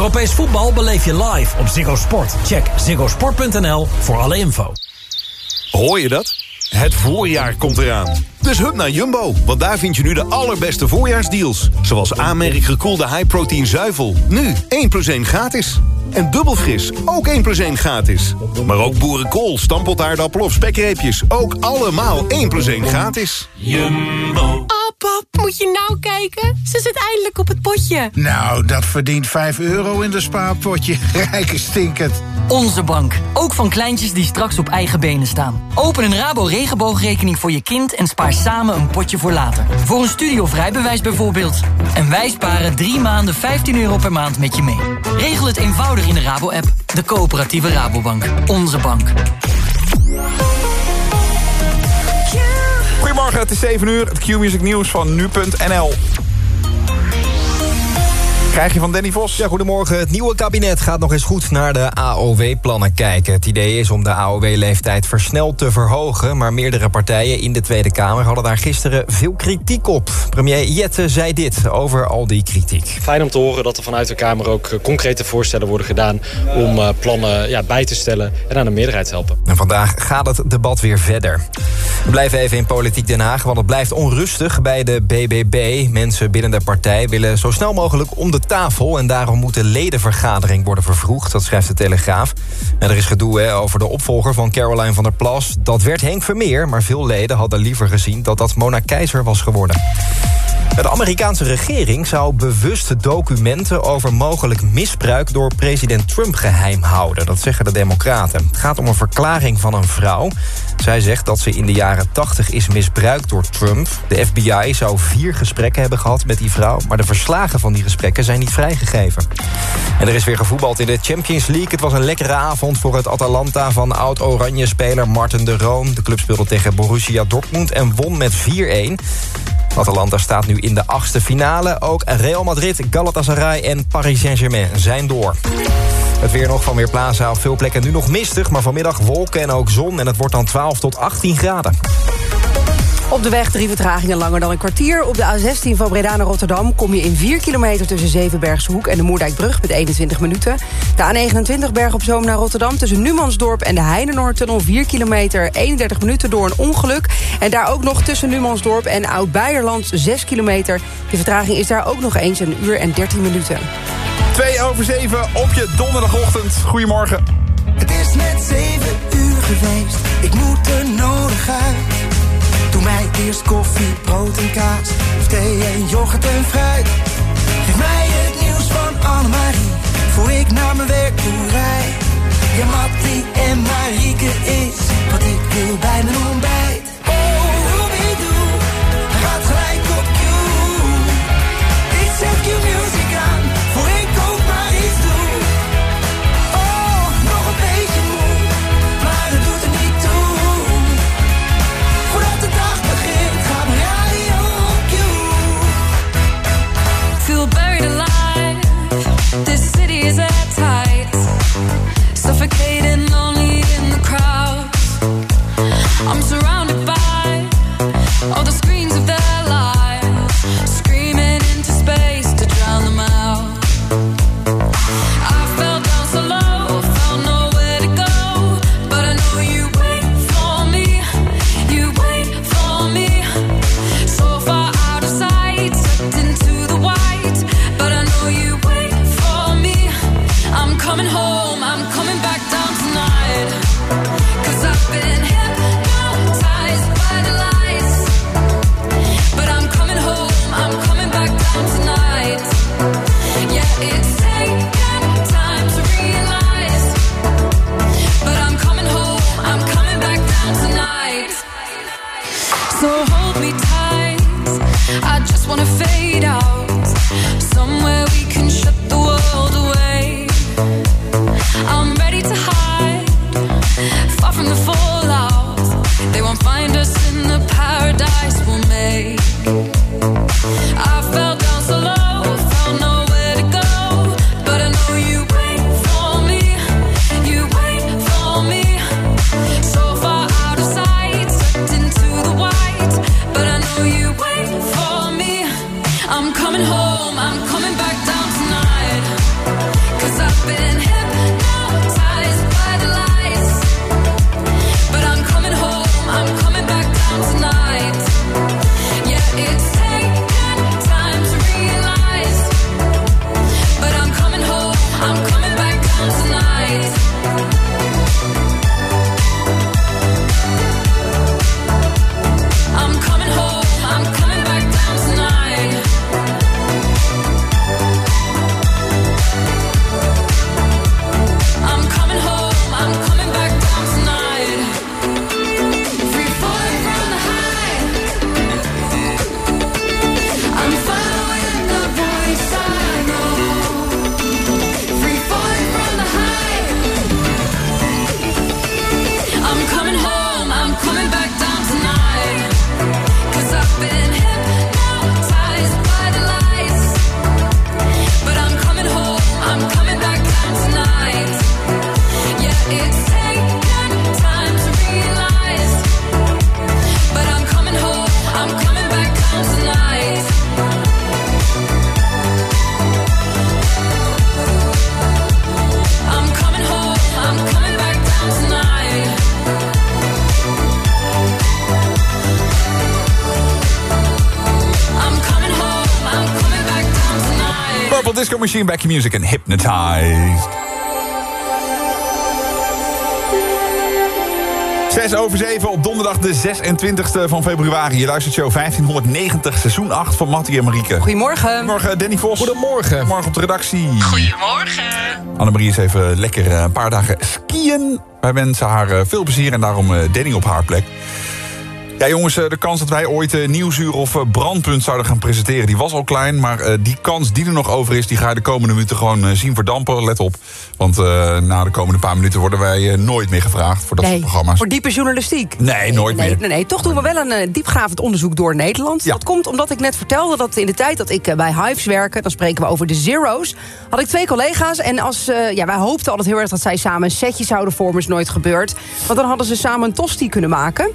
Europees voetbal beleef je live op Ziggo Sport. Check ziggosport.nl voor alle info. Hoor je dat? Het voorjaar komt eraan. Dus hup naar Jumbo, want daar vind je nu de allerbeste voorjaarsdeals. Zoals aanmerk gekoelde high-protein zuivel. Nu 1 plus 1 gratis. En dubbel fris, ook 1 plus 1 gratis. Maar ook boerenkool, stamppotaardappel of spekreepjes. Ook allemaal 1 plus 1 gratis. Jumbo. Oh, pap, moet je nou kijken? Ze zit eindelijk op het potje. Nou, dat verdient 5 euro in de spaarpotje. Rijke stinkend. Onze bank. Ook van kleintjes die straks op eigen benen staan. Open een Rabo regenboogrekening voor je kind en spaar samen een potje voor later. Voor een studie of bijvoorbeeld. En wij sparen drie maanden 15 euro per maand met je mee. Regel het eenvoudig in de Rabo-app. De coöperatieve Rabobank. Onze bank. Goedemorgen, het is 7 uur. Het Q-music nieuws van nu.nl. Krijg je van Danny Vos. Ja, goedemorgen. Het nieuwe kabinet gaat nog eens goed naar de AOW-plannen kijken. Het idee is om de AOW-leeftijd versneld te verhogen... maar meerdere partijen in de Tweede Kamer hadden daar gisteren veel kritiek op. Premier Jette zei dit over al die kritiek. Fijn om te horen dat er vanuit de Kamer ook eh, concrete voorstellen worden gedaan... om uh, plannen ja, bij te stellen en aan de meerderheid te helpen. En vandaag gaat het debat weer verder. We blijven even in Politiek Den Haag, want het blijft onrustig bij de BBB. Mensen binnen de partij willen zo snel mogelijk om de tafel... en daarom moet de ledenvergadering worden vervroegd, dat schrijft de Telegraaf. Er is gedoe over de opvolger van Caroline van der Plas. Dat werd Henk Vermeer, maar veel leden hadden liever gezien... dat dat Mona Keizer was geworden. De Amerikaanse regering zou bewust documenten over mogelijk misbruik door president Trump geheim houden. Dat zeggen de democraten. Het gaat om een verklaring van een vrouw. Zij zegt dat ze in de jaren 80 is misbruikt door Trump. De FBI zou vier gesprekken hebben gehad met die vrouw... maar de verslagen van die gesprekken zijn niet vrijgegeven. En er is weer gevoetbald in de Champions League. Het was een lekkere avond voor het Atalanta van oud-Oranje-speler Martin de Roon. De club speelde tegen Borussia Dortmund en won met 4-1. Atalanta staat nu in de achtste finale. Ook Real Madrid, Galatasaray en Paris Saint-Germain zijn door. Het weer nog van Weerplaza op veel plekken nu nog mistig... maar vanmiddag wolken en ook zon en het wordt dan 12 tot 18 graden. Op de weg drie vertragingen langer dan een kwartier. Op de A16 van Breda naar Rotterdam kom je in 4 kilometer... tussen Zevenbergse Hoek en de Moerdijkbrug met 21 minuten. De A29 Berg op Zoom naar Rotterdam tussen Numansdorp en de Heinenoordtunnel... 4 kilometer, 31 minuten door een ongeluk. En daar ook nog tussen Numansdorp en Oud-Beierland 6 kilometer. De vertraging is daar ook nog eens een uur en 13 minuten. 2 over 7 op je donderdagochtend. Goedemorgen. Het is net 7 uur geweest, ik moet er nodig uit. Doe mij eerst koffie, brood en kaas. Of thee en yoghurt en fruit. Geef mij het nieuws van Annemarie. Voor ik naar mijn werk toe rijd. Ja, Mattie en Marieke is wat ik wil bij mijn ontbijt. Oh, I'm so Machine, Back Your Music en Hypnotized. 6 over 7 op donderdag de 26e van februari. Je luistert show 1590, seizoen 8 van Mattie en Marieke. Goedemorgen. Goedemorgen, Danny Vos. Goedemorgen. Morgen op de redactie. Goedemorgen. Annemarie is even lekker eh, een paar dagen skiën. Wij wensen haar eh, veel plezier en daarom eh, Danny op haar plek. Ja jongens, eh, de kans dat wij ooit eh, Nieuwsuur of eh, Brandpunt zouden gaan presenteren... die was al klein, maar die kans die er nog over is... die ga je de komende minuten gewoon zien verdampen. Let op, want na de komende paar minuten... worden wij nooit meer gevraagd voor dat soort Nee, programma's. voor diepe journalistiek. Nee, nooit nee, meer. Nee, nee, toch doen we wel een diepgravend onderzoek door Nederland. Ja. Dat komt omdat ik net vertelde dat in de tijd dat ik bij Hives werkte... dan spreken we over de Zero's, had ik twee collega's. En als, ja, wij hoopten altijd heel erg dat zij samen een setje zouden vormen. Is nooit gebeurd. Want dan hadden ze samen een tosti kunnen maken.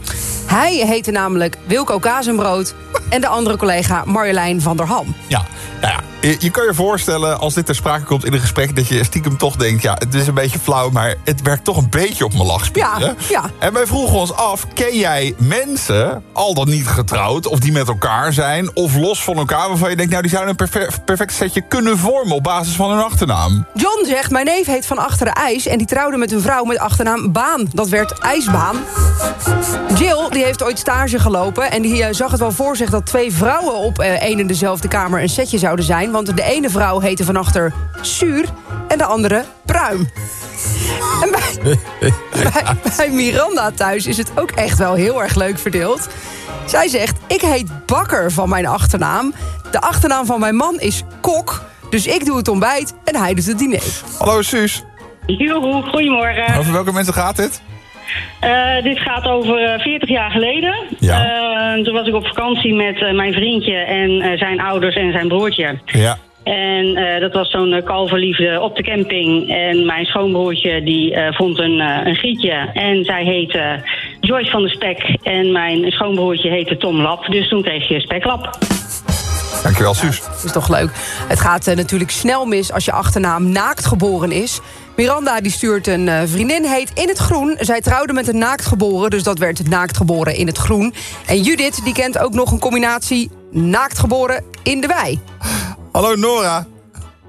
Hij heette namelijk Wilco Kazenbrood... en de andere collega Marjolein van der Ham. Ja, nou ja, je, je kan je voorstellen als dit ter sprake komt in een gesprek... dat je stiekem toch denkt, ja, het is een beetje flauw... maar het werkt toch een beetje op mijn lachspieren. Ja, ja. En wij vroegen ons af, ken jij mensen, al dan niet getrouwd... of die met elkaar zijn, of los van elkaar... waarvan je denkt, nou, die zouden een perfe- perfect setje kunnen vormen... op basis van hun achternaam? John zegt, mijn neef heet Van Achteren IJs... en die trouwde met een vrouw met achternaam Baan. Dat werd IJsbaan. Jill, die heeft ooit stage gelopen... en die eh, zag het wel voor zich dat twee vrouwen op eh, één en dezelfde kamer... een setje zouden zijn, want de ene vrouw heette van achter Zuur... en de andere Pruim. En bij, bij, bij Miranda thuis is het ook echt wel heel erg leuk verdeeld. Zij zegt, ik heet Bakker van mijn achternaam. De achternaam van mijn man is Kok... Dus ik doe het ontbijt en hij doet het diner. Hallo Suus, Joehoe, goedemorgen. over welke mensen gaat dit? Eh, dit gaat over eh, 40 jaar geleden. Ja. Eh, toen was ik op vakantie met eh, mijn vriendje en eh, zijn ouders en zijn broertje. Ja. En eh, dat was zo'n kalverliefde op de camping. En mijn schoonbroertje die eh, vond een, eh, een gietje. En zij heette Joyce van de Spek. En mijn schoonbroertje heette Tom Lap. Dus toen kreeg je Speklap. Dankjewel Suus. Dat is toch leuk. Het gaat eh, natuurlijk snel mis als je achternaam naakt geboren is. Miranda die stuurt een eh, vriendin, heet In het Groen. Zij trouwde met een naakt geboren, dus dat werd naakt geboren in het groen. En Judith die kent ook nog een combinatie naakt geboren in de wei. Hallo Nora.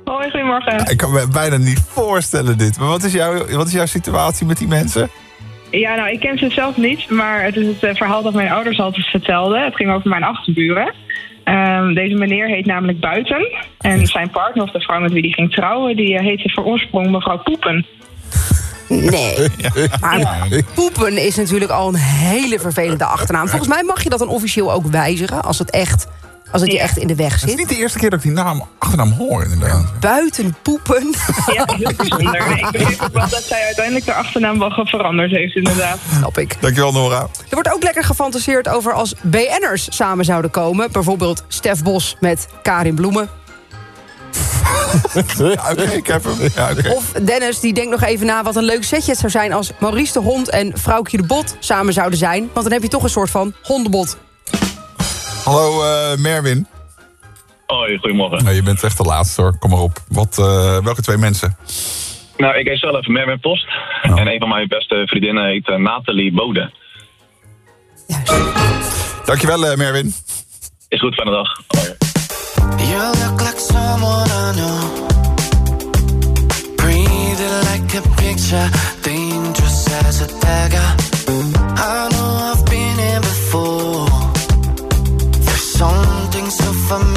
Hoi, goedemorgen. Ik kan me bijna niet voorstellen dit. Maar wat is, jouw, wat is jouw situatie met die mensen? Ja, nou, ik ken ze zelf niet, maar het is het eh, verhaal dat mijn ouders altijd vertelden. Het ging over mijn achterburen. Ehm, deze meneer heet namelijk Buiten. En zijn partner, of de vrouw met wie hij ging trouwen, die eh, heette voor oorsprong mevrouw Poepen. Nee. Maar poepen is natuurlijk al een hele vervelende achternaam. Volgens mij mag je dat dan officieel ook wijzigen als het echt, als het je echt in de weg Het is zit. niet de eerste keer dat ik die naam, achternaam hoor inderdaad. Buiten poepen. Ja, heel bijzonder. Nee, ik begreep ook wel dat zij uiteindelijk de achternaam wel veranderd heeft, inderdaad. Snap ik. Dankjewel Nora. Er wordt ook lekker gefantaseerd over als BN'ers samen zouden komen. Bijvoorbeeld Stef Bos met Karin Bloemen. Ja, Oké, ik heb hem. Ja. Of Dennis die denkt nog even na wat een leuk setje het zou zijn... als Maurice de Hond en Vrouwtje de Bot samen zouden zijn. Want dan heb je toch een soort van hondenbot. Hallo uh, Merwin. Hoi, goedemorgen. Nou, je bent echt de laatste hoor, kom maar op. Wat, eh, welke twee mensen? Nou, ik heet zelf Merwin Post. Oh. En een van mijn beste vriendinnen heet eh, Nathalie Bode. Dankjewel Merwin. Is goed, fijne dag. Hoi. You look like someone I know. Like a picture, dangerous as a dagger. for me.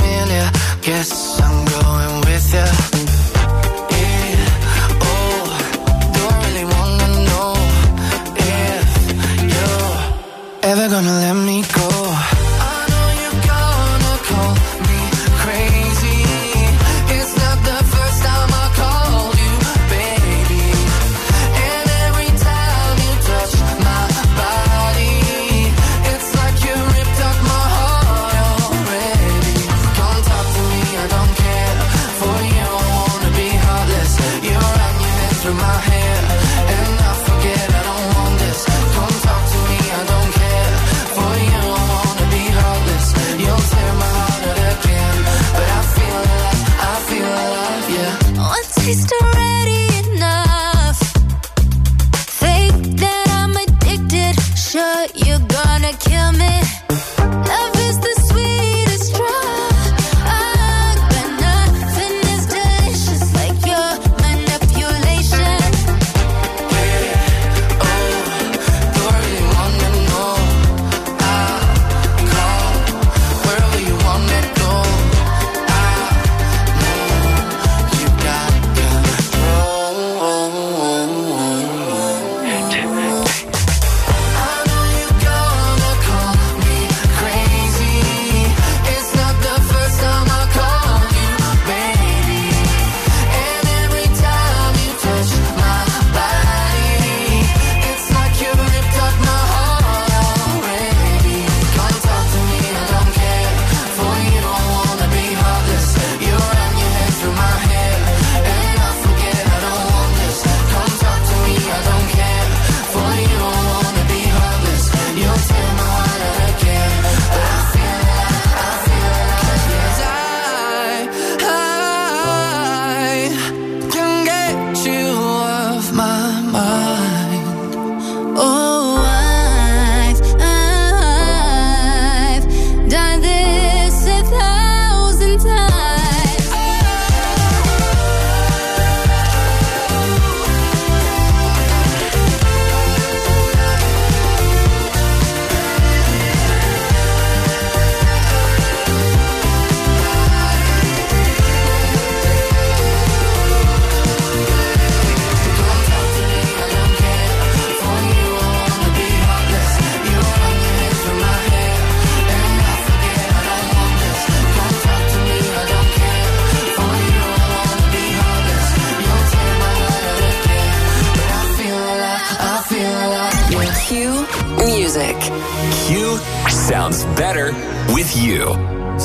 with you.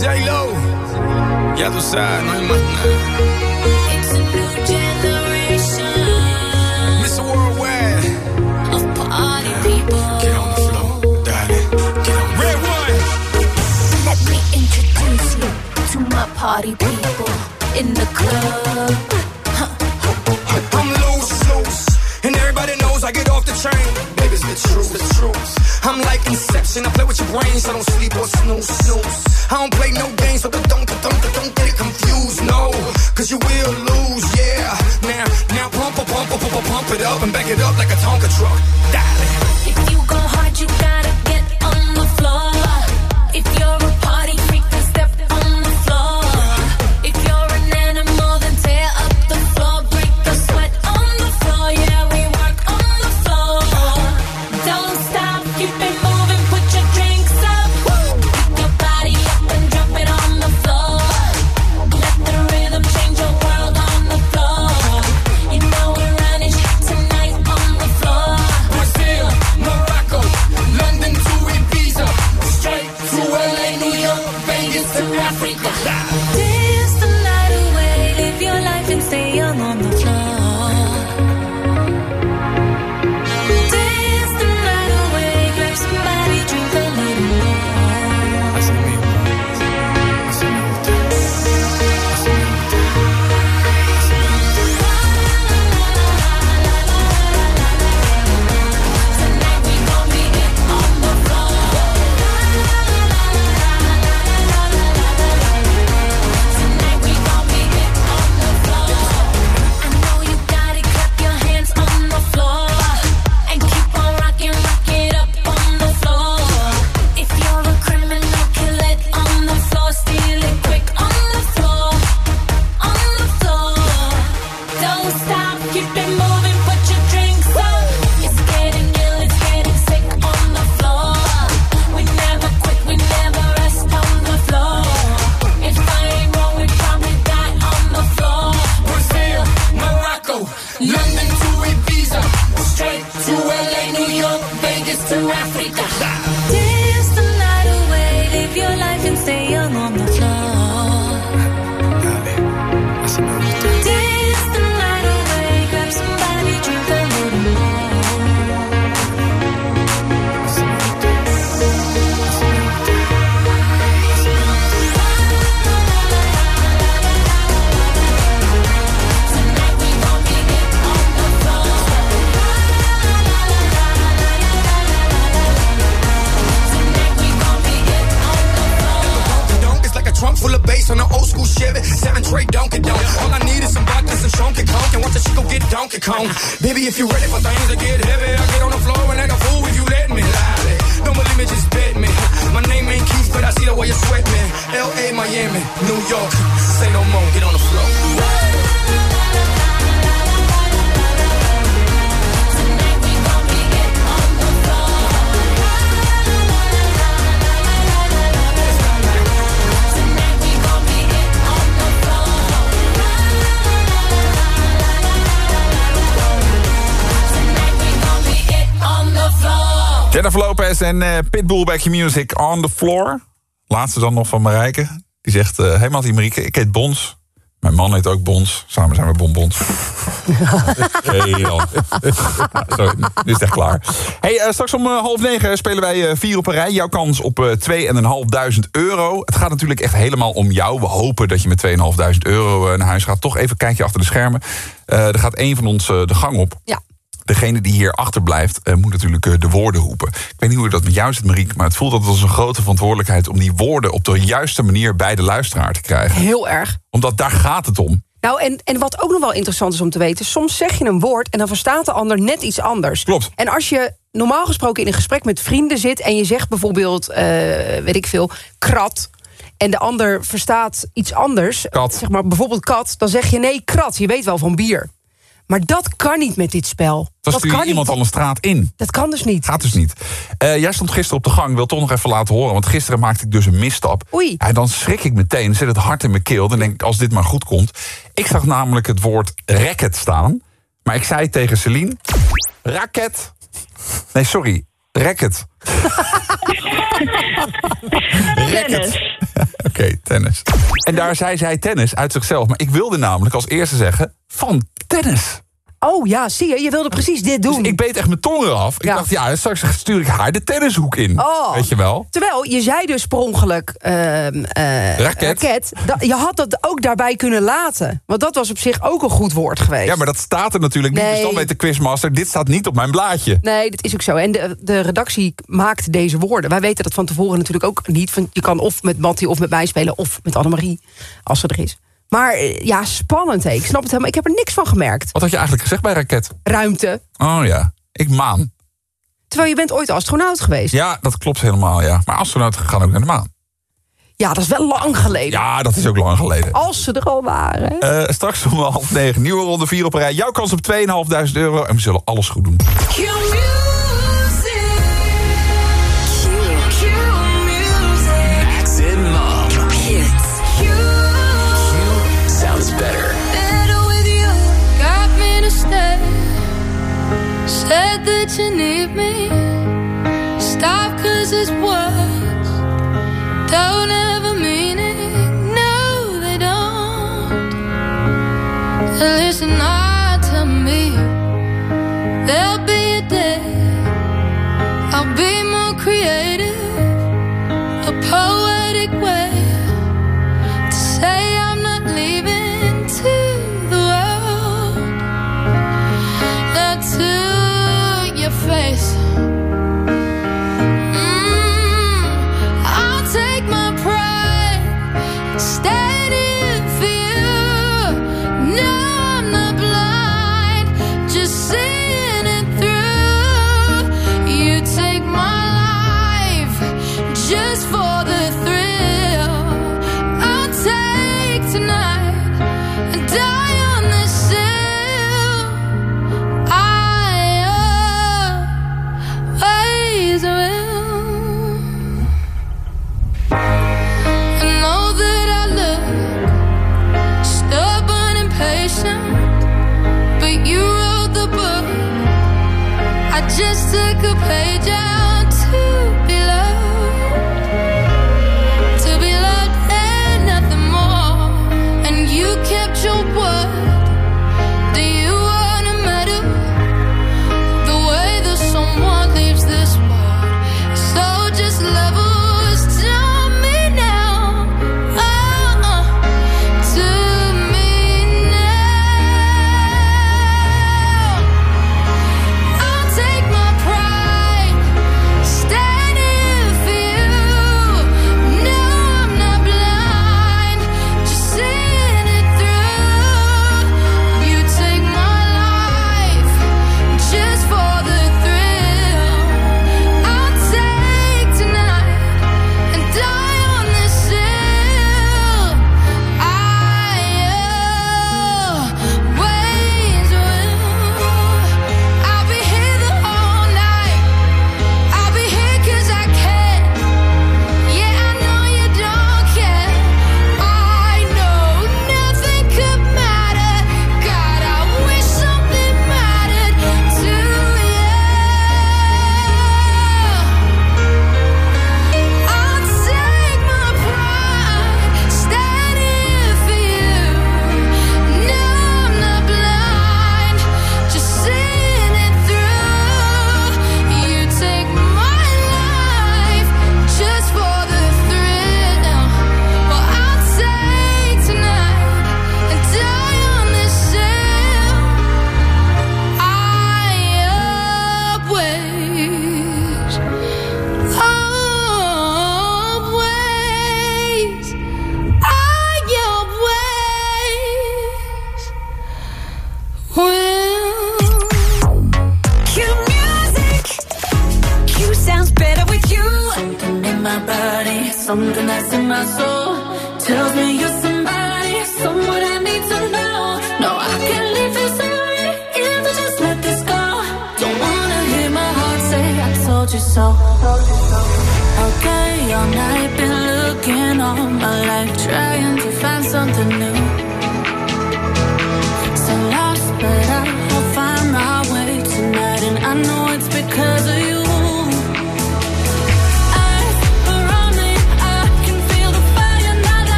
J-Lo, ya tú sabes, no hay más nada. It's a new generation. Mr. Worldwide. Of party people. Get on the floor, darling. Get on Red one. Let me introduce you to my party people in the club. Huh. I'm loose, loose. And everybody knows I get off the train. Baby, it's the truth, the truth I'm like Inception. I play with your brains. I don't sleep or snooze, snooze. I don't play no games, so don't, don't, don't, don't get it confused. No, cause you will lose, yeah. Now, now pump, pump, pump, pump, pump it up and back it up like a Tonka truck. That. Lopez en eh, Pitbull Back Your Music on the floor. Laatste dan nog van Marijke. Die zegt, eh hey Mattie Marieke, ik heet Bons. Mijn man heet ook Bons. Samen zijn we bonbons. hey. Sorry, nu is het echt klaar. Hey, eh, straks om eh, half negen spelen wij vier op een rij. Jouw kans op eh 2.500 euro. Het gaat natuurlijk echt helemaal om jou. We hopen dat je met 2.500 euro naar huis gaat. Toch even kijkje achter de schermen. Eh, er gaat één van ons de gang op. Ja. Degene die hier achterblijft, eh, moet natuurlijk eh, de woorden roepen. Ik weet niet hoe dat met jou zit, Mariek... maar het voelt altijd als een grote verantwoordelijkheid... om die woorden op de juiste manier bij de luisteraar te krijgen. Heel erg. Omdat daar gaat het om. Nou, en, en wat ook nog wel interessant is om te weten... soms zeg je een woord en dan verstaat de ander net iets anders. Klopt. En als je normaal gesproken in een gesprek met vrienden zit... en je zegt bijvoorbeeld, eh, weet ik veel, krat... en de ander verstaat iets anders, Kat. zeg maar bijvoorbeeld kat... dan zeg je nee, krat, je weet wel van bier. Maar dat kan niet met dit spel. Dan dat stuur je kan iemand niet. al een straat in. Dat kan dus niet. Gaat dus niet. Eh, jij stond gisteren op de gang, wil toch nog even laten horen... want gisteren maakte ik dus een misstap. Oei. En dan schrik ik meteen, zit het hart in mijn keel... dan denk ik, als dit maar goed komt. Ik zag namelijk het woord racket staan... maar ik zei tegen Celine... racket. Nee, sorry, racket. Tennis. Oké, tennis. En daar zei zij tennis uit zichzelf. Maar ik wilde namelijk als eerste zeggen van tennis. Oh ja, zie je, je wilde precies dit doen. Dus ik beet echt mijn tong eraf. Ik Ja. dacht, ja, straks stuur ik haar de tennishoek in. Oh. Weet je wel? Terwijl je zei dus per ongeluk eh, Raket. Je had dat ook daarbij kunnen laten. Want dat was op zich ook een goed woord geweest. Ja, maar dat staat er natuurlijk niet. Dus dan weet de quizmaster, dit staat niet op mijn blaadje. Nee, dat is ook zo. En de, de redactie maakt deze woorden. Wij weten dat van tevoren natuurlijk ook niet. Want je kan of met Mattie of met mij spelen... of met Annemarie, als ze er is. Maar eh, ja, spannend. Hè. Ik snap het helemaal. Ik heb er niks van gemerkt. Wat had je eigenlijk gezegd bij raket? Ruimte. Oh ja, ik maan. Terwijl je bent ooit astronaut geweest. Ja, dat klopt helemaal, ja. Maar astronauten gaan ook naar de maan. Ja, dat is wel lang geleden. Ja, dat is ook lang geleden. Als ze er al waren. Eh, straks om half negen, nieuwe ronde 4 op een rij. Jouw kans op 2.500 euro en we zullen alles goed doen. Said that you need me. Stop, cause it's words. Don't ever mean it. No, they don't. Listen, I tell me. There'll be a day. I'll be more creative.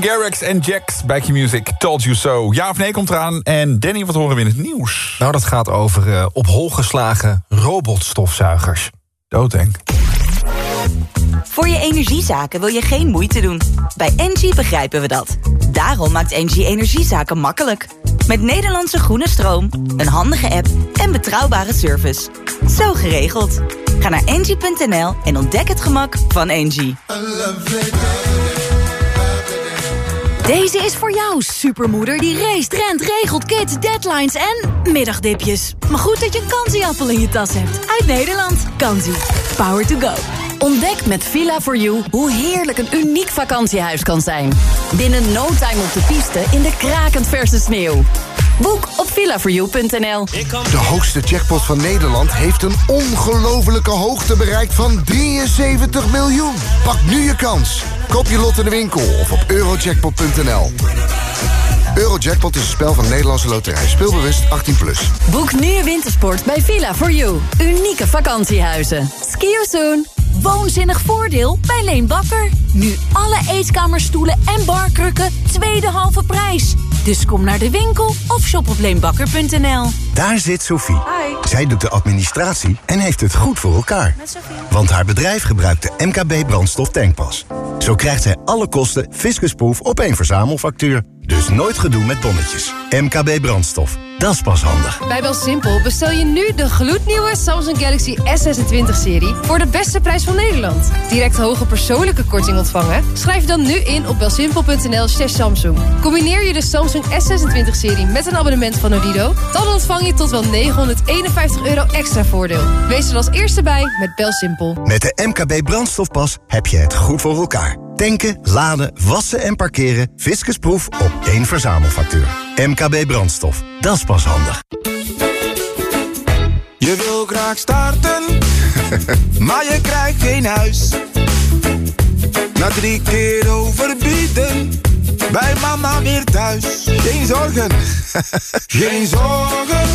Martin Garrix en Jax, Back Your Music, Told You So. Ja of nee komt eraan. En Danny, wat horen we in het nieuws? Nou, dat gaat over eh, op hol geslagen robotstofzuigers. Doodeng. Voor je energiezaken wil je geen moeite doen. Bij Engie begrijpen we dat. Daarom maakt Engie energiezaken makkelijk. Met Nederlandse groene stroom, een handige app en betrouwbare service. Zo geregeld. Ga naar engie.nl en ontdek het gemak van Engie. Deze is voor jou, supermoeder die race, rent, regelt, kids, deadlines en middagdipjes. Maar goed dat je een kansieappel in je tas hebt. Uit Nederland. Kansie. Power to go. Ontdek met Villa4You hoe heerlijk een uniek vakantiehuis kan zijn. Binnen no time op de piste in de krakend verse sneeuw. Boek op villa4you.nl. De hoogste jackpot van Nederland heeft een ongelofelijke hoogte bereikt van 73 miljoen. Pak nu je kans. Koop je lot in de winkel of op eurojackpot.nl. Eurojackpot is een spel van Nederlandse Loterij. Speelbewust 18+. Plus. Boek nu je wintersport bij Villa4You. Unieke vakantiehuizen. Ski you soon. Woonzinnig voordeel bij Leen Bakker. Nu alle eetkamerstoelen en barkrukken tweede halve prijs. Dus kom naar de winkel of shop op leenbakker.nl. Daar zit Sophie. Zij doet de administratie en heeft het goed voor elkaar. Want haar bedrijf gebruikt de MKB brandstof tankpas. Zo krijgt zij alle kosten fiscusproef op één verzamelfactuur. Dus nooit gedoe met bonnetjes. MKB brandstof. Dat is pas handig. Bij Belsimpel bestel je nu de gloednieuwe Samsung Galaxy S26-serie... voor de beste prijs van Nederland. Direct hoge persoonlijke korting ontvangen? Schrijf dan nu in op belsimpel.nl slash Samsung. Combineer je de Samsung S26-serie met een abonnement van Odido... dan ontvang je tot wel 951 euro extra voordeel. Wees er als eerste bij met Belsimpel. Met de MKB brandstofpas heb je het goed voor elkaar. Tanken, laden, wassen en parkeren. Fiscusproef op één verzamelfactuur. MKB brandstof. Dat is pas handig. Je wil graag starten, maar je krijgt geen huis. Na drie keer overbieden, bij mama weer thuis. Geen zorgen, geen zorgen.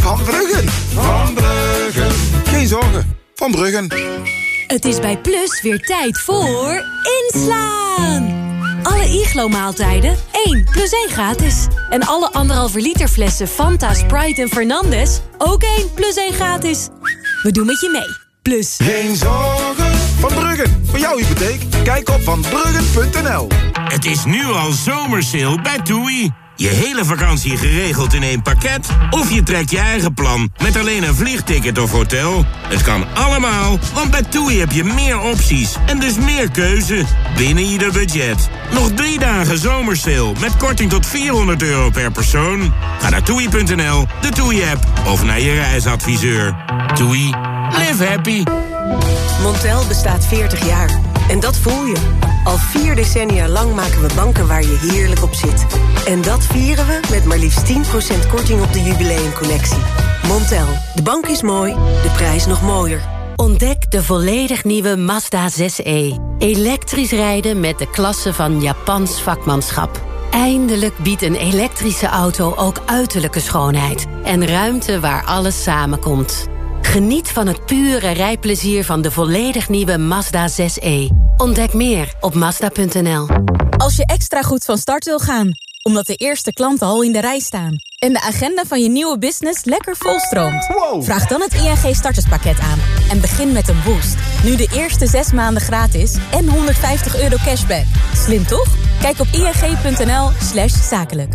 Van Bruggen, van Bruggen. Geen zorgen, van Bruggen. Het is bij Plus weer tijd voor inslaan. Alle Iglo-maaltijden 1 plus 1 gratis. En alle anderhalve liter flessen Fanta, Sprite en Fernandes ook 1 plus 1 gratis. We doen met je mee. Plus. Geen zorgen, van Bruggen. Voor jouw hypotheek, kijk op vanbruggen.nl. Het is nu al zomersale bij TUI. Je hele vakantie geregeld in één pakket? Of je trekt je eigen plan met alleen een vliegticket of hotel? Het kan allemaal, want bij TUI heb je meer opties en dus meer keuze binnen ieder budget. Nog drie dagen zomersale met korting tot 400 euro per persoon. Ga naar toei.nl, de TUI-app of naar je reisadviseur. TUI, live happy. Montel bestaat 40 jaar. En dat voel je. Al vier decennia lang maken we banken waar je heerlijk op zit. En dat vieren we met maar liefst 10% korting op de jubileumcollectie. Montel, de bank is mooi, de prijs nog mooier. Ontdek de volledig nieuwe Mazda 6e. Elektrisch rijden met de klasse van Japans vakmanschap. Eindelijk biedt een elektrische auto ook uiterlijke schoonheid. En ruimte waar alles samenkomt. Geniet van het pure rijplezier van de volledig nieuwe Mazda 6e. Ontdek meer op Mazda.nl. Als je extra goed van start wil gaan, omdat de eerste klanten al in de rij staan... en de agenda van je nieuwe business lekker volstroomt... vraag dan het ING starterspakket aan en begin met een boost. Nu de eerste zes maanden gratis en 150 euro cashback. Slim toch? Kijk op ing.nl slash zakelijk.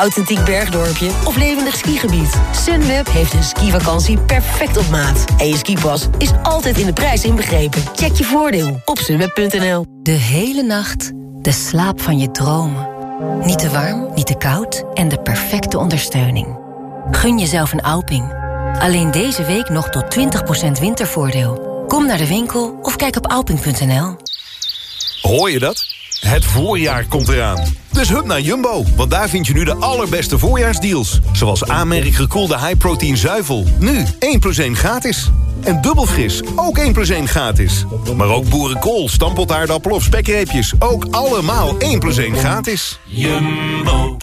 Authentiek bergdorpje of levendig skigebied. Sunweb heeft een skivakantie perfect op maat. En je skipas is altijd in de prijs inbegrepen. Check je voordeel op sunweb.nl. De hele nacht de slaap van je dromen. Niet te warm, niet te koud en de perfecte ondersteuning. Gun jezelf een Alping. Alleen deze week nog tot 20% wintervoordeel. Kom naar de winkel of kijk op alping.nl. Hoor je dat? Het voorjaar komt eraan. Dus hup naar Jumbo, want daar vind je nu de allerbeste voorjaarsdeals. Zoals aanmerk gekoelde high-protein zuivel. Nu 1 plus 1 gratis. En dubbel fris, ook 1 plus 1 gratis. Maar ook boerenkool, stamppotaardappel of spekreepjes. Ook allemaal 1 plus 1 gratis. Jumbo.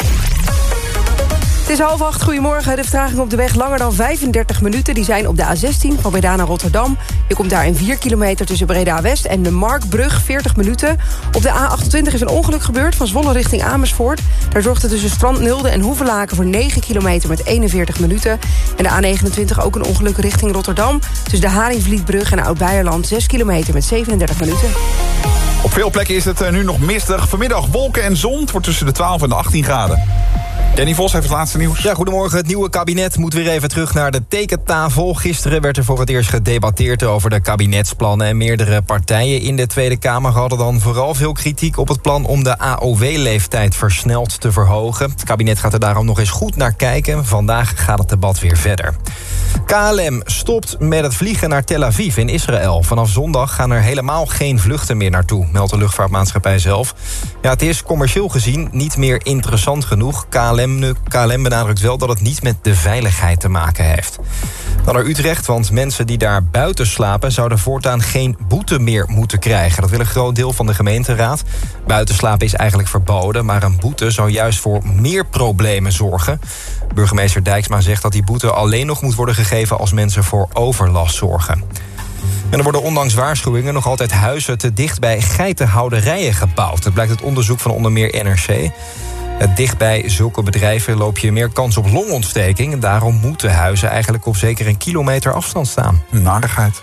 Het is half acht, goedemorgen. De vertraging op de weg langer dan 35 minuten. Die zijn op de A16 van Breda naar Rotterdam. Je komt daar in 4 kilometer tussen Breda-West en de Markbrug, 40 minuten. Op de A28 is een ongeluk gebeurd van Zwolle richting Amersfoort. Daar zorgde tussen Strand Nulde en Hoevelaken voor 9 kilometer met 41 minuten. En de A29 ook een ongeluk richting Rotterdam. Tussen de Haringvlietbrug en Oud-Beierland 6 kilometer met 37 minuten. Op veel plekken is het eh, nu nog mistig. Vanmiddag wolken en zon. Het wordt tussen de 12 en de 18 graden. Danny Vos heeft het laatste nieuws. Ja, goedemorgen. Het nieuwe kabinet moet weer even terug naar de tekentafel. Gisteren werd er voor het eerst gedebatteerd over de kabinetsplannen... en meerdere partijen in de Tweede Kamer hadden dan vooral veel kritiek... op het plan om de AOW-leeftijd versneld te verhogen. Het kabinet gaat er daarom nog eens goed naar kijken. Vandaag gaat het debat weer verder. KLM stopt met het vliegen naar Tel Aviv in Israël. Vanaf zondag gaan er helemaal geen vluchten meer naartoe, meldt de luchtvaartmaatschappij zelf. Ja, het is commercieel gezien niet meer interessant genoeg. KLM, KLM benadrukt wel dat het niet met de veiligheid te maken heeft. Dan naar Utrecht, want mensen die daar buiten slapen... zouden voortaan geen boete meer moeten krijgen. Dat wil een groot deel van de gemeenteraad. Buitenslapen is eigenlijk verboden... maar een boete zou juist voor meer problemen zorgen. Burgemeester Dijksma zegt dat die boete alleen nog moet worden gegeven... als mensen voor overlast zorgen. En er worden ondanks waarschuwingen nog altijd huizen te dicht bij geitenhouderijen gebouwd. Dat blijkt uit onderzoek van onder meer NRC. Dicht bij zulke bedrijven loop je meer kans op longontsteking. En daarom moeten huizen eigenlijk op zeker een kilometer afstand staan. Narigheid.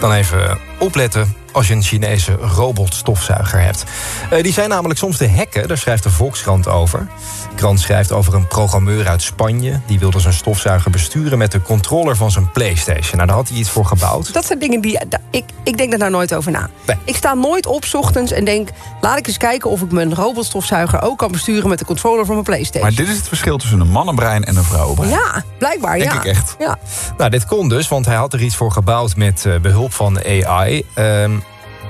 Dan even opletten als je een Chinese robotstofzuiger hebt. Uh, die zijn namelijk soms te hacken, daar schrijft de Volkskrant over. De krant schrijft over een programmeur uit Spanje... die wilde zijn stofzuiger besturen met de controller van zijn Playstation. Nou, daar had hij iets voor gebouwd. Dat zijn dingen die... Ik, ik denk daar nou nooit over na. Ik sta nooit op 's ochtends en denk... laat ik eens kijken of ik mijn robotstofzuiger ook kan besturen... met de controller van mijn Playstation. Maar dit is het verschil tussen een mannenbrein en een vrouwenbrein. Ja, blijkbaar, Denk ja. ik echt. Ja. Nou, dit kon dus, want hij had er iets voor gebouwd met uh, behulp van AI. Ehm,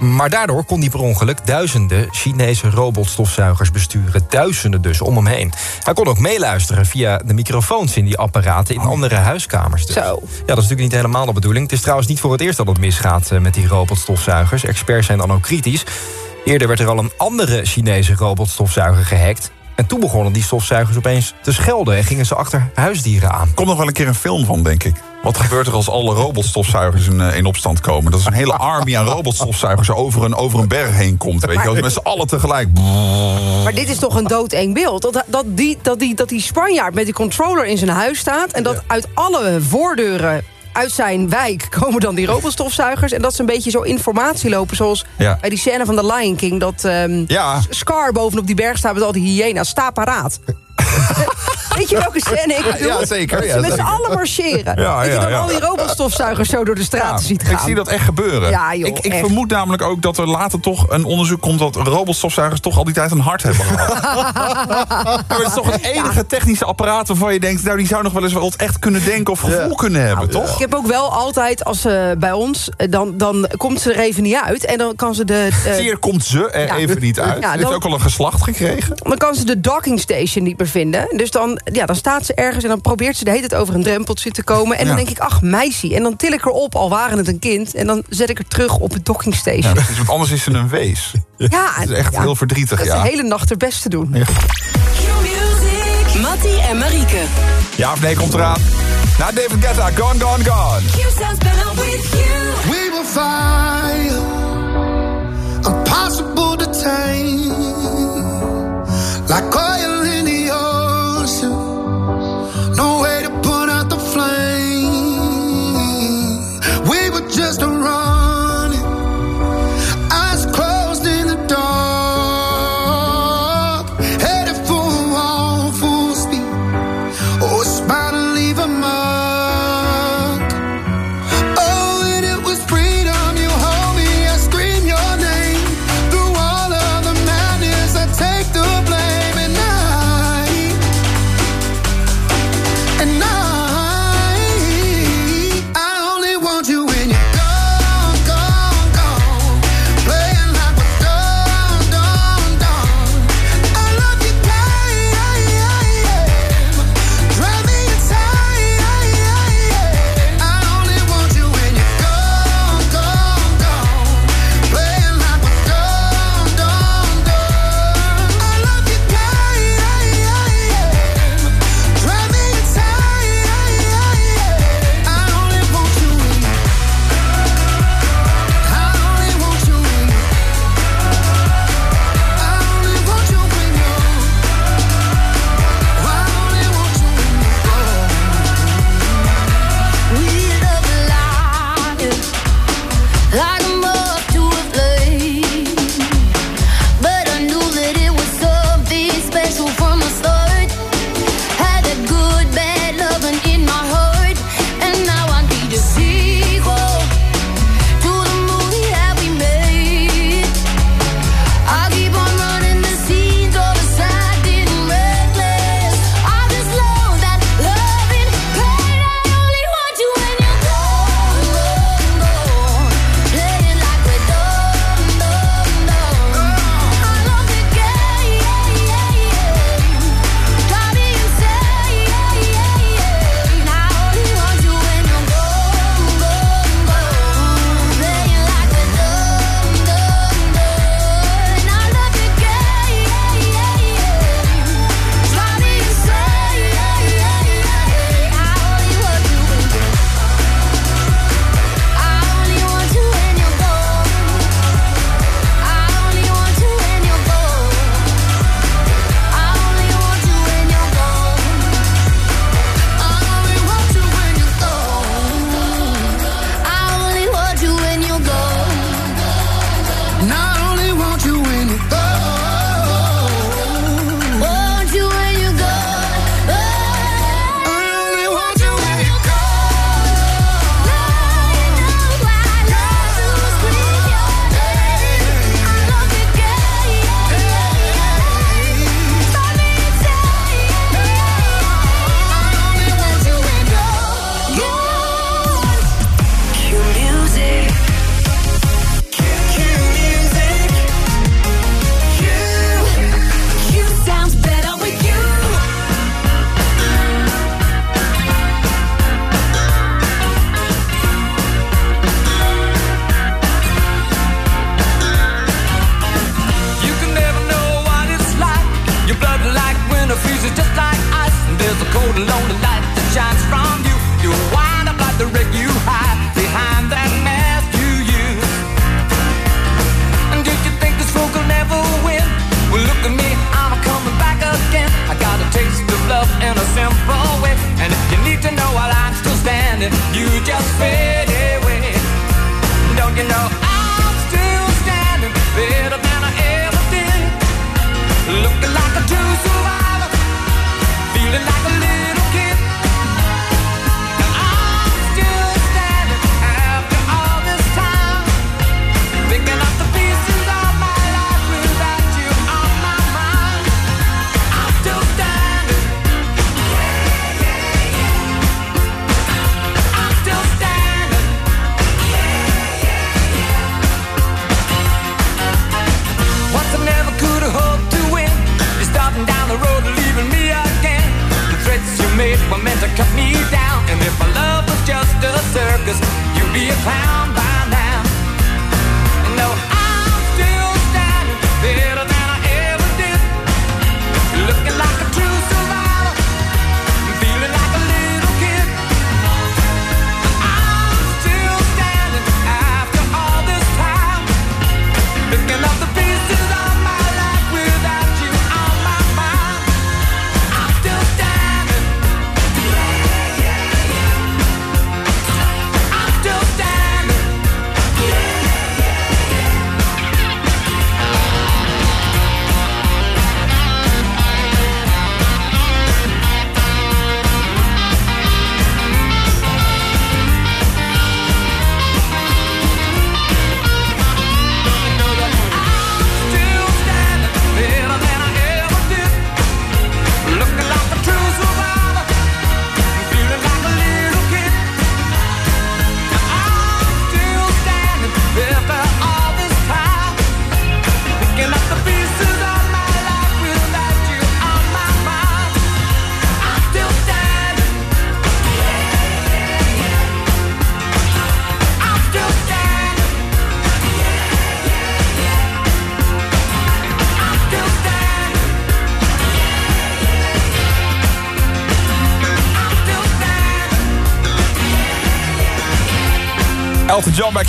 maar daardoor kon hij per ongeluk duizenden Chinese robotstofzuigers besturen. Duizenden dus, om hem heen. Hij kon ook meeluisteren via de microfoons in die apparaten... in andere huiskamers dus. Zo. Ja, dat is natuurlijk niet helemaal de bedoeling. Het is trouwens niet voor het eerst dat het misgaat eh, met die robotstofzuigers. Experts zijn dan ook kritisch. Eerder werd er al een andere Chinese robotstofzuiger gehackt. En toen begonnen die stofzuigers opeens te schelden... en gingen ze achter huisdieren aan. Komt nog wel een keer een film van, denk ik. Wat gebeurt er als alle robotstofzuigers in, in opstand komen? Dat is een hele army aan robotstofzuigers over een, over een berg heen komt. Weet je wel? Met z'n allen tegelijk. Maar dit is toch een doodeng beeld? Dat, dat, die, dat, die, dat die Spanjaard met die controller in zijn huis staat... en dat uit alle voordeuren uit zijn wijk komen dan die robotstofzuigers... en dat ze een beetje zo informatie lopen... zoals Ja. bij die scène van The Lion King... dat ehm, Ja. Scar bovenop die berg staat met al die hyena's. Sta paraat. Weet je welke scène ik bedoel? Ja, zeker, Dat ja, ze met z'n allen marcheren. Ja, dat je ja, dan ja. al die robotstofzuigers zo door de straten ziet gaan. Ik zie dat echt gebeuren. Ja, joh, ik ik echt. vermoed namelijk ook dat er later toch een onderzoek komt... dat robotstofzuigers toch al die tijd een hart hebben gehad. maar het is toch het enige technische apparaat waarvan je denkt... nou, die zou nog wel eens wat echt kunnen denken of gevoel kunnen hebben, toch? Ik heb ook wel altijd, als ze bij ons, eh, dan, dan komt ze er even niet uit. En dan kan ze de... eh, Hier komt ze er ja. even niet uit. Ja, Ze heeft ook al een geslacht gekregen. dan kan ze de docking station niet meer vinden. Dus dan, ja, dan staat ze ergens en dan probeert ze de hele tijd over een drempeltje te komen. En dan Ja. denk ik, ach, meisje. En dan til ik erop, al waren het een kind. En dan zet ik er terug op het docking Ja, want anders is ze een wees. Ja, Dat is echt ja. heel verdrietig, Dat ja. ze de hele nacht haar best te doen. Mattie en Marieke. Ja of nee, komt eraan. Na David Guetta, Gone, Gone, Gone. We were fire, impossible to tame, like oil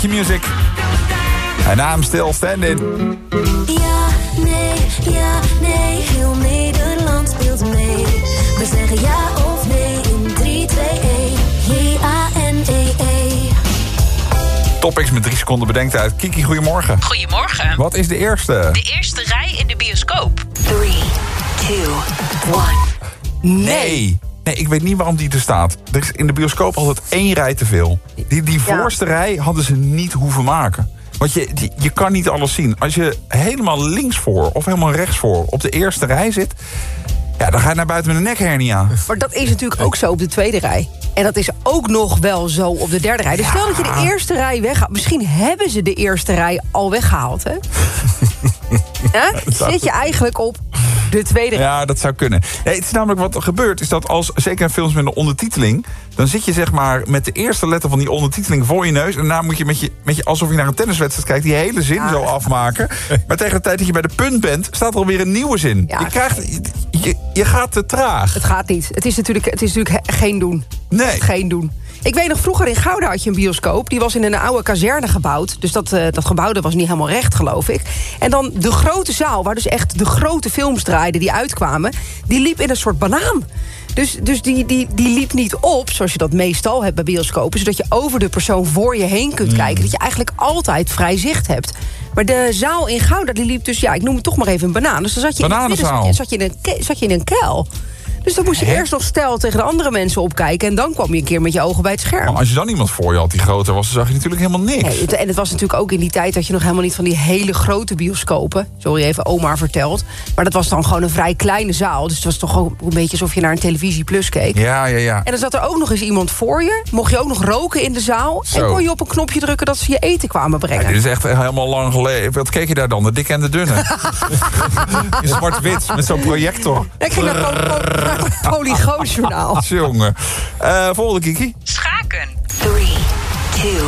Music. En I'm still standing. Ja, nee, ja, nee, heel Nederland speelt mee. We zeggen ja of nee in 3, 2, 1. J-A-N-E-E. Topics met drie seconden bedenktijd. Kiki, goedemorgen. Goedemorgen. Wat is de eerste? De eerste rij in de bioscoop. 3, 2, 1. Nee. Nee, ik weet niet waarom die er staat. Er is in de bioscoop altijd één rij te veel. Die, die voorste rij hadden ze niet hoeven maken. Want je, die- je kan niet alles zien. Als je helemaal links voor of helemaal rechts voor op de eerste rij zit... Ja, dan ga je naar buiten met een nekhernia. Maar dat is natuurlijk ook zo op de tweede rij. En dat is ook nog wel zo op de derde rij. Dus stel dat je de eerste rij weghaalt. Misschien hebben ze de eerste rij al weggehaald, hè? Zit je eigenlijk op de tweede. Ja, dat zou kunnen. Nee, het is namelijk wat er gebeurt, is dat als, zeker in films met een ondertiteling... dan zit je zeg maar met de eerste letter van die ondertiteling voor je neus... en daarna moet je met je, met je alsof je naar een tenniswedstrijd kijkt... die hele zin zo afmaken. Maar tegen de tijd dat je bij de punt bent, staat er alweer een nieuwe zin. Je, krijgt, je, je gaat te traag. Het gaat niet. Het is natuurlijk, het is natuurlijk geen doen. Nee. Geen doen. Ik weet nog, vroeger in Gouda had je een bioscoop. Die was in een oude kazerne gebouwd. Dus dat, eh, dat gebouw dat was niet helemaal recht, geloof ik. En dan de grote zaal, waar dus echt de grote films draaiden... die uitkwamen, die liep in een soort banaan. Dus, dus die, die, die liep niet op, zoals je dat meestal hebt bij bioscopen... zodat je over de persoon voor je heen kunt kijken. Dat je eigenlijk altijd vrij zicht hebt. Maar de zaal in Gouda die liep dus, ja, ik noem het toch maar even een banaan. Dus dan zat je, in zat je, in, een, zat je in een kuil. Dus dan moest je eerst nog stel tegen de andere mensen opkijken... en dan kwam je een keer met je ogen bij het scherm. Maar als je dan iemand voor je had die groter was... dan zag je natuurlijk helemaal niks. Nee, het- en het was natuurlijk ook in die tijd dat je nog helemaal niet van die hele grote bioscopen. Sorry, even oma verteld. Maar dat was dan gewoon een vrij kleine zaal. Dus het was toch ook een beetje alsof je naar een televisie plus keek. Ja, ja, ja. En dan zat er ook nog eens iemand voor je. Mocht je ook nog roken in de zaal. Zo. En kon je op een knopje drukken dat ze je eten kwamen brengen. dit is echt helemaal lang geleden. Wat keek je daar dan? De dikke en de dunne? In zwart-wit, met zo'n projector. Ik ging naar het Polygoonjournaal. Jongen. Eh, volgende Kiki. Schaken. 3, 2, 1.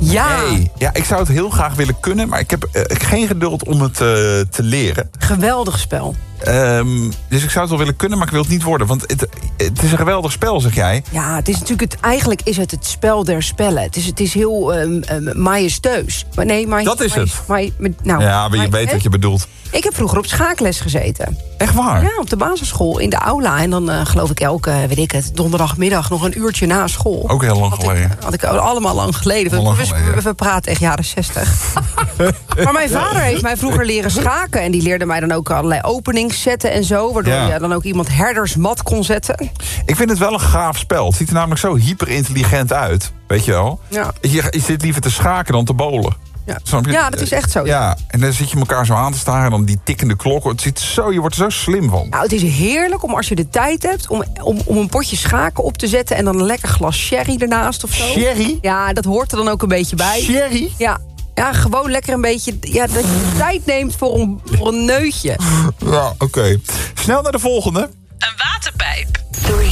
Ja. Nee. Ja, ik zou het heel graag willen kunnen, maar ik heb eh, geen geduld om het eh, te leren. Geweldig spel. Ehm, dus ik zou het wel willen kunnen, maar ik wil het niet worden. Want het, het is een geweldig spel, zeg jij. Ja, het is natuurlijk het, eigenlijk is het het spel der spellen. Het is, het is heel ehm ehm, majesteus. Maar nee, maar Dat is het. nou, ja, maar je maar- weet hè? wat je bedoelt. Ik heb vroeger op schaakles gezeten. Echt waar? Ja, op de basisschool, in de aula. En dan eh, geloof ik elke, weet ik het, donderdagmiddag nog een uurtje na school. Ook heel lang geleden. Had ik allemaal lang geleden. Lang we, geleden, we, we praten echt jaren zestig. maar mijn vader heeft mij vroeger leren schaken. En die leerde mij dan ook allerlei openingszetten en zo. Waardoor Ja. je dan ook iemand herdersmat kon zetten. Ik vind het wel een gaaf spel. Het ziet er namelijk zo hyper-intelligent uit. Weet je wel? Ja. Je, je zit liever te schaken dan te bowlen. Ja. Snap je? Ja, dat is echt zo. Ja, en dan zit je elkaar zo aan te staren. En dan die tikkende klokken. Het ziet zo, je wordt er zo slim van. Nou, het is heerlijk om als je de tijd hebt... om, om, om een potje schaken op te zetten... en dan een lekker glas sherry ernaast of zo. Sherry? Ja, dat hoort er dan ook een beetje bij. Sherry? Ja. Ja, gewoon lekker een beetje... Ja, dat je de tijd neemt voor een, voor een neutje. Ja, oké. Snel naar de volgende. Een waterpijp. 3,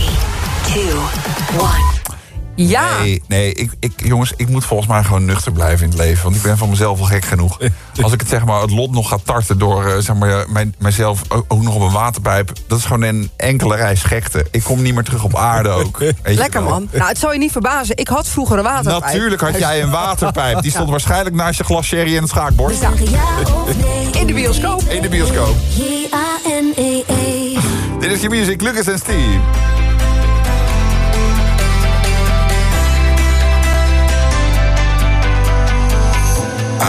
2, 1. Ja. Nee, nee ik, ik, jongens, ik moet volgens mij gewoon nuchter blijven in het leven. Want ik ben van mezelf al gek genoeg. Als ik het, zeg maar, het lot nog ga tarten door eh, zeg maar, mijn, mijzelf ook, nog op een waterpijp... dat is gewoon een enkele reis gekte. Ik kom niet meer terug op aarde ook. Lekker man. Nou, het zal je niet verbazen. Ik had vroeger een waterpijp. Natuurlijk had jij een waterpijp. Die stond Ja. waarschijnlijk naast je glas sherry en het schaakbord. Ja of nee In de bioscoop. In de bioscoop. J-A-N-E-E. Dit is je music, Lucas en Steve.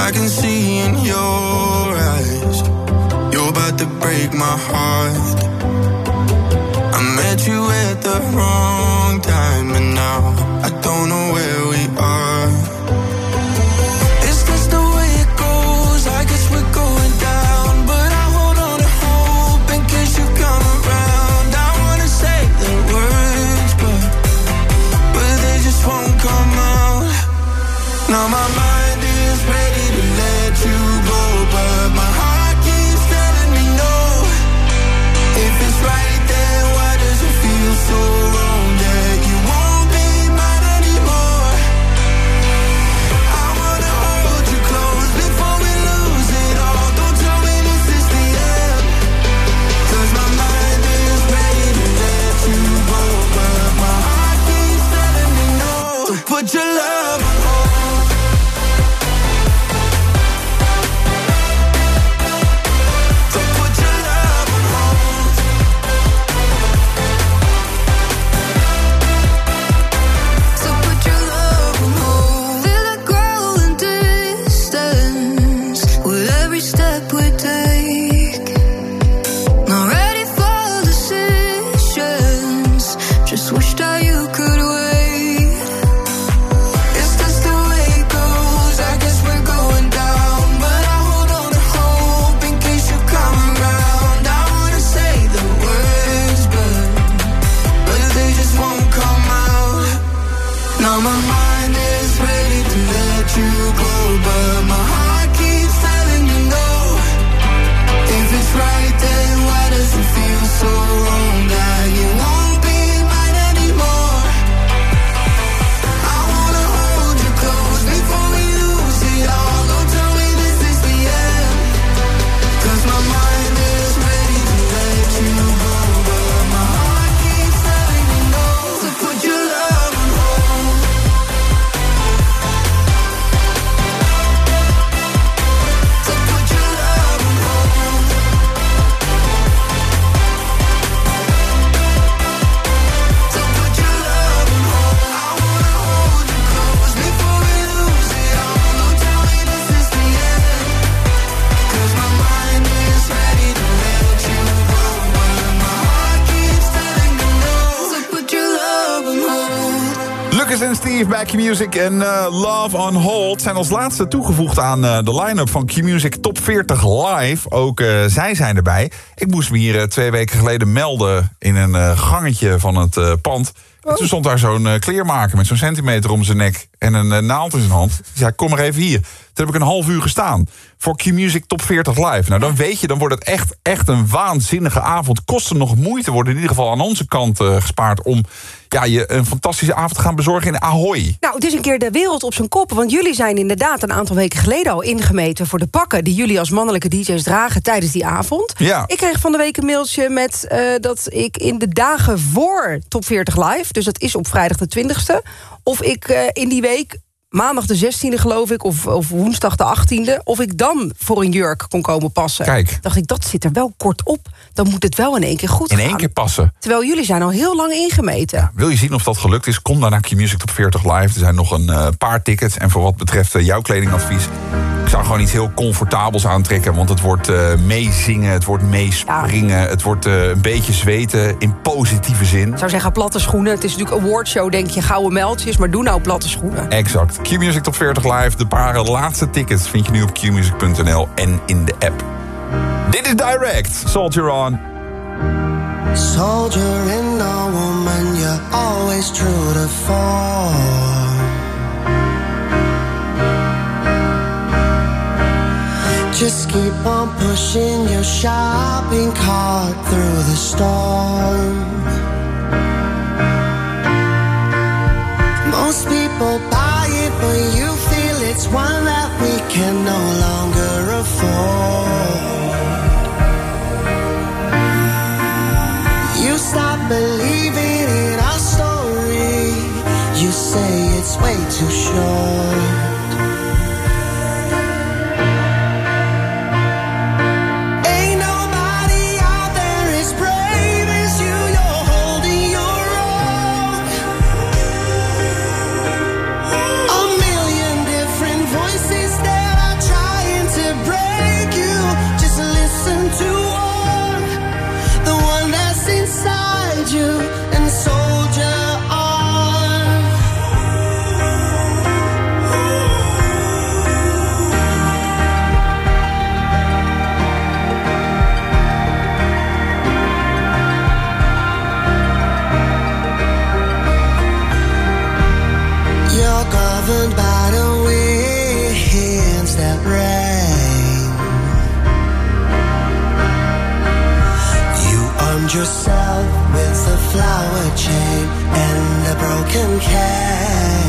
I can see in your eyes. You're about to break my heart. I met you at the wrong time Steve bij Q-Music en eh, Love on Hold zijn als laatste toegevoegd aan eh, de line-up van Q-Music Top 40 Live. Ook eh, zij zijn erbij. Ik moest me hier twee weken geleden melden in een gangetje van het pand. En toen stond daar zo'n kleermaker met zo'n centimeter om zijn nek en een naald in zijn hand. Zei, kom maar even hier. Toen heb ik een half uur gestaan voor Q-Music Top 40 Live. Nou, dan weet je, dan wordt het echt, echt een waanzinnige avond. Kosten nog moeite, worden in ieder geval aan onze kant gespaard... om ja, je een fantastische avond gaan bezorgen in Ahoy. Nou, het is een keer de wereld op zijn kop. Want jullie zijn inderdaad een aantal weken geleden al ingemeten... voor de pakken die jullie als mannelijke DJ's dragen tijdens die avond. Ja. Ik kreeg van de week een mailtje met eh, dat ik in de dagen voor Top 40 Live... dus dat is op vrijdag de 20ste... of ik eh, in die week maandag de 16e geloof ik, of, of woensdag de 18e... of ik dan voor een jurk kon komen passen. Kijk. Dacht ik, dat zit er wel kort op. Dan moet het wel in één keer goed In gaan. één keer passen. Terwijl jullie zijn al heel lang ingemeten. Wil je zien of dat gelukt is? Kom dan naar Q-Music Top 40 Live. Er zijn nog een eh, paar tickets. En voor wat betreft eh, jouw kledingadvies... ik zou gewoon iets heel comfortabels aantrekken. Want het wordt eh, meezingen, het wordt meespringen... het wordt een beetje zweten in positieve zin. Ik zou zeggen platte schoenen. Het is natuurlijk een awardshow, denk je, gouden meldjes. Maar doe nou platte schoenen. Exact. Q-Music Top 40 Live. De paar laatste tickets vind je nu op qmusic.nl en in de app. Dit is Direct. Soldier On. Soldier in a woman, you're always true to form. Just keep on pushing your shopping cart through the storm. Most people buy but you feel it's one that we can no longer afford. You stop believing in our story. You say it's way too short. Flower chain and a broken cane.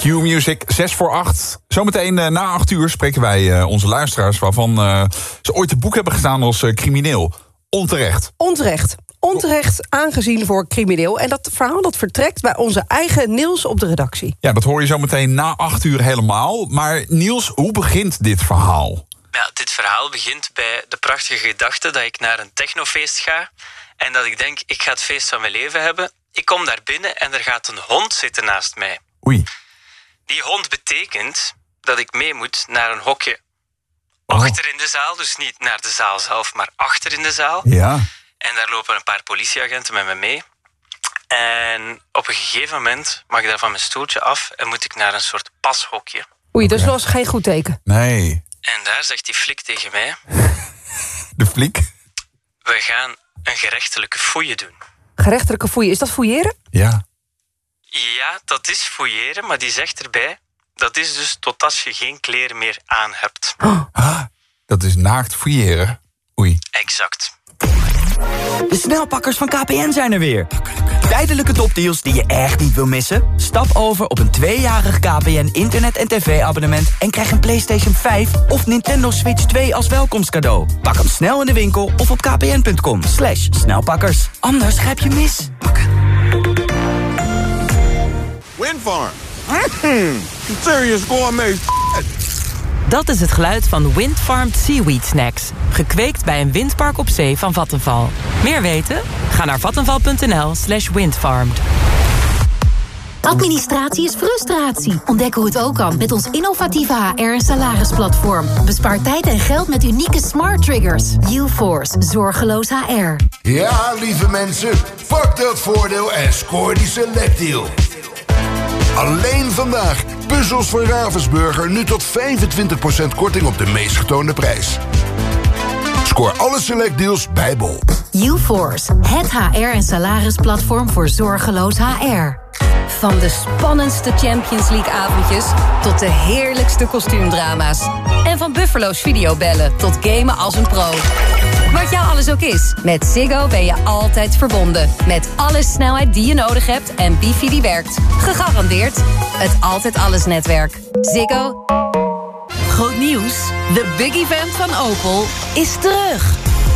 Q Music, 6 voor 8. Zometeen eh, na 8 uur spreken wij eh, onze luisteraars... waarvan eh, ze ooit een boek hebben gestaan als eh, crimineel. Onterecht. Onterecht. Onterecht aangezien voor crimineel. En dat verhaal dat vertrekt bij onze eigen Niels op de redactie. Ja, dat hoor je zometeen na 8 uur helemaal. Maar Niels, hoe begint dit verhaal? Ja, dit verhaal begint bij de prachtige gedachte dat ik naar een technofeest ga. En dat ik denk, ik ga het feest van mijn leven hebben. Ik kom daar binnen en er gaat een hond zitten naast mij. Oei. Die hond betekent dat ik mee moet naar een hokje achter in de zaal. Dus niet naar de zaal zelf, maar achter in de zaal. Ja. En daar lopen een paar politieagenten met me mee. En op een gegeven moment mag ik daar van mijn stoeltje af en moet ik naar een soort pashokje. Oei, dat was geen goed teken. Nee. En daar zegt die flik tegen mij: De fliek? We gaan een gerechtelijke fouille doen. Gerechtelijke fouille, is dat fouilleren? Ja. Ja, dat is fouilleren, maar die zegt erbij: dat is dus tot als je geen kleren meer aan hebt. Dat is naakt fouilleren. Oei. Exact. De snelpakkers van KPN zijn er weer. Tijdelijke topdeals die je echt niet wil missen? Stap over op een tweejarig KPN internet- en tv-abonnement... en krijg een PlayStation 5 of Nintendo Switch 2 als welkomstcadeau. Pak hem snel in de winkel of op kpn.com. Slash snelpakkers. Anders grijp je mis. Windfarm. Mmm, serious gourmet Dat is het geluid van Windfarmed Seaweed Snacks. Gekweekt bij een windpark op zee van Vattenval. Meer weten? Ga naar vattenval.nl slash windfarmed. Administratie is frustratie. Ontdek hoe het ook kan met ons innovatieve HR- en salarisplatform. Bespaar tijd en geld met unieke smart triggers. UForce, zorgeloos HR. Ja, lieve mensen, pak dat voordeel en scoor die selectdeal. Alleen vandaag. Puzzels van Ravensburger nu tot 25% korting op de meest getoonde prijs. Scoor alle selectdeals bij Bol. UForce, het HR- en salarisplatform voor zorgeloos HR. Van de spannendste Champions League-avondjes tot de heerlijkste kostuumdrama's. En van Buffalo's videobellen tot gamen als een pro. Wat jou alles ook is, met Ziggo ben je altijd verbonden. Met alle snelheid die je nodig hebt en wifi die werkt. Gegarandeerd het Altijd Alles netwerk. Ziggo. Groot nieuws. De big event van Opel is terug.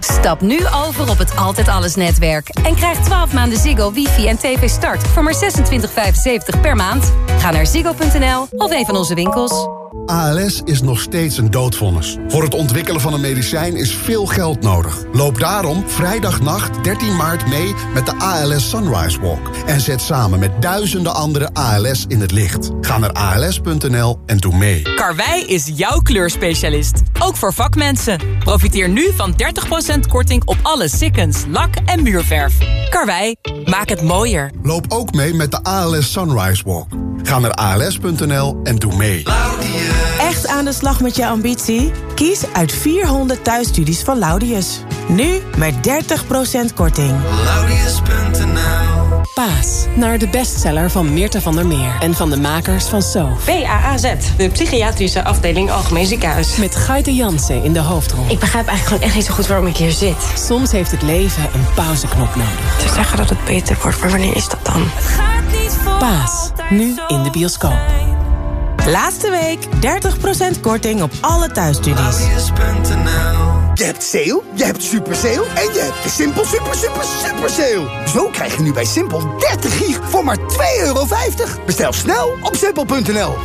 Stap nu over op het Altijd Alles netwerk. En krijg 12 maanden Ziggo, wifi en tv start voor maar 26,75 per maand. Ga naar ziggo.nl of een van onze winkels. ALS is nog steeds een doodvonnis. Voor het ontwikkelen van een medicijn is veel geld nodig. Loop daarom vrijdagnacht 13 maart mee met de ALS Sunrise Walk. En zet samen met duizenden andere ALS in het licht. Ga naar als.nl en doe mee. Karwei is jouw kleurspecialist. Ook voor vakmensen. Profiteer nu van 30% korting op alle sikkens, lak en muurverf. Karwei, maak het mooier. Loop ook mee met de ALS Sunrise Walk. Ga naar als.nl en doe mee. Echt aan de slag met je ambitie? Kies uit 400 thuisstudies van Laudius. Nu met 30% korting. Laudius.nl Paas, naar de bestseller van Meerte van der Meer en van de makers van So. PAAZ, de psychiatrische afdeling Algemeen Ziekenhuis. Met Gaite Jansen in de hoofdrol. Ik begrijp eigenlijk gewoon echt niet zo goed waarom ik hier zit. Soms heeft het leven een pauzeknop nodig. Ze zeggen dat het beter wordt, maar wanneer is dat dan? Paas, nu in de bioscoop. Laatste week 30% korting op alle thuisstudies. Je hebt sale, je hebt super sale en je hebt de Simpel super super super sale. Zo krijg je nu bij Simpel 30 gig voor maar 2,50 euro. Bestel snel op simpel.nl.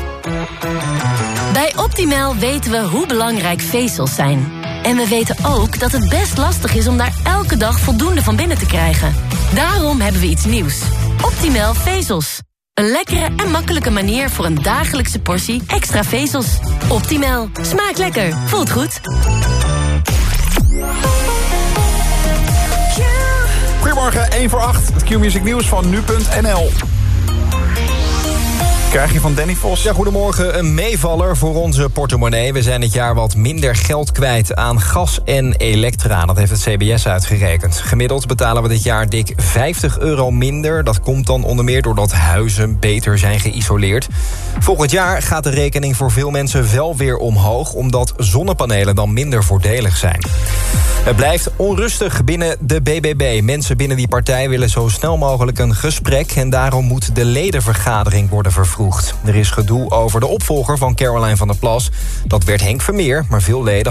Bij Optimal weten we hoe belangrijk vezels zijn. En we weten ook dat het best lastig is om daar elke dag voldoende van binnen te krijgen. Daarom hebben we iets nieuws. Optimal vezels. Een lekkere en makkelijke manier voor een dagelijkse portie extra vezels. Optimal. Smaakt lekker. Voelt goed. Goedemorgen, 1 voor 8. Het Q-Music Nieuws van nu.nl. Krijg je van Danny Vos. Ja, goedemorgen. Een meevaller voor onze portemonnee. We zijn dit jaar wat minder geld kwijt aan gas en elektra. Dat heeft het CBS uitgerekend. Gemiddeld betalen we dit jaar dik 50 euro minder. Dat komt dan onder meer doordat huizen beter zijn geïsoleerd. Volgend jaar gaat de rekening voor veel mensen wel weer omhoog... omdat zonnepanelen dan minder voordelig zijn. Het blijft onrustig binnen de BBB. Mensen binnen die partij willen zo snel mogelijk een gesprek... en daarom moet de ledenvergadering worden vervroegd. Er is gedoe over de opvolger van Caroline van der Plas. Dat werd Henk Vermeer, maar veel leden